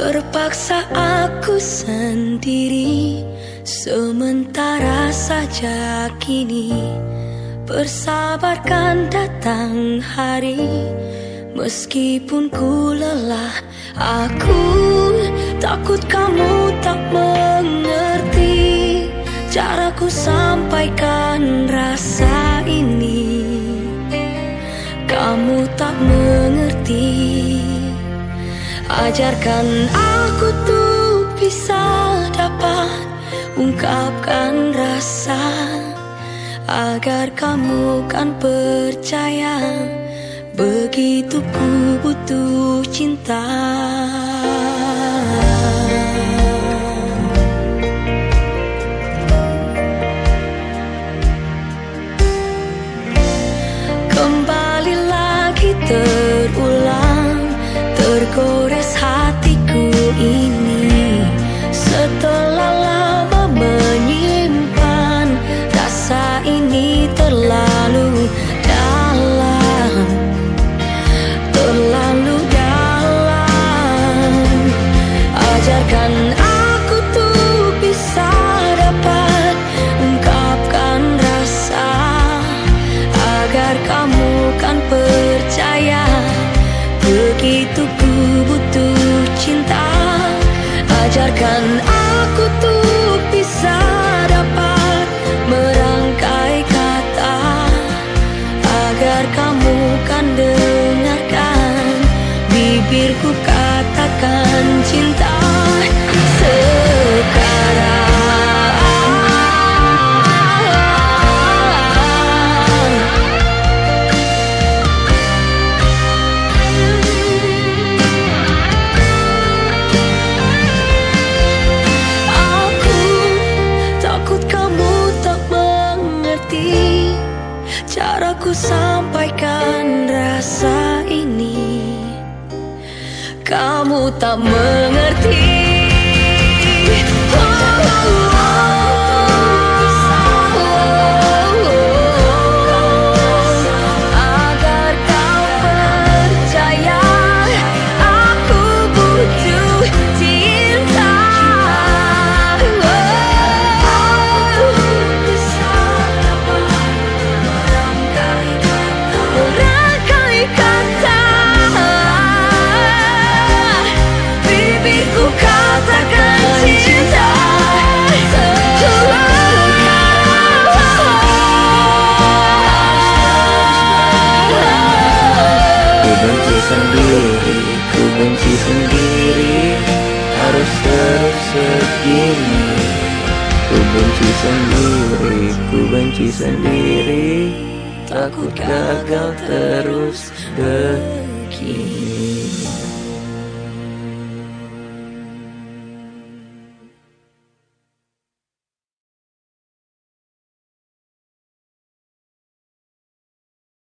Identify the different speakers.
Speaker 1: Terpaksa aku sendiri Sementara saja kini. Bersabarkan datang hari Meskipun ku lelah. Aku takut kamu tak mengerti Caraku sampaikan rasa ini. Kamu tak mengerti Ajarkan aku tuh bisa dapat ungkapkan rasa Agar kamu kan percaya Begitu ku butuh cinta. Kembali lagi terulang Bibirku katakan cinta sekarang. Aku takut kamu tak mengerti Caraku sampaikan rasa ini Kamu tak mengerti
Speaker 2: sendiri, ku benci sendiri Harus terus segini. Ku benci sendiri, ku benci sendiri Takut gagal terus begini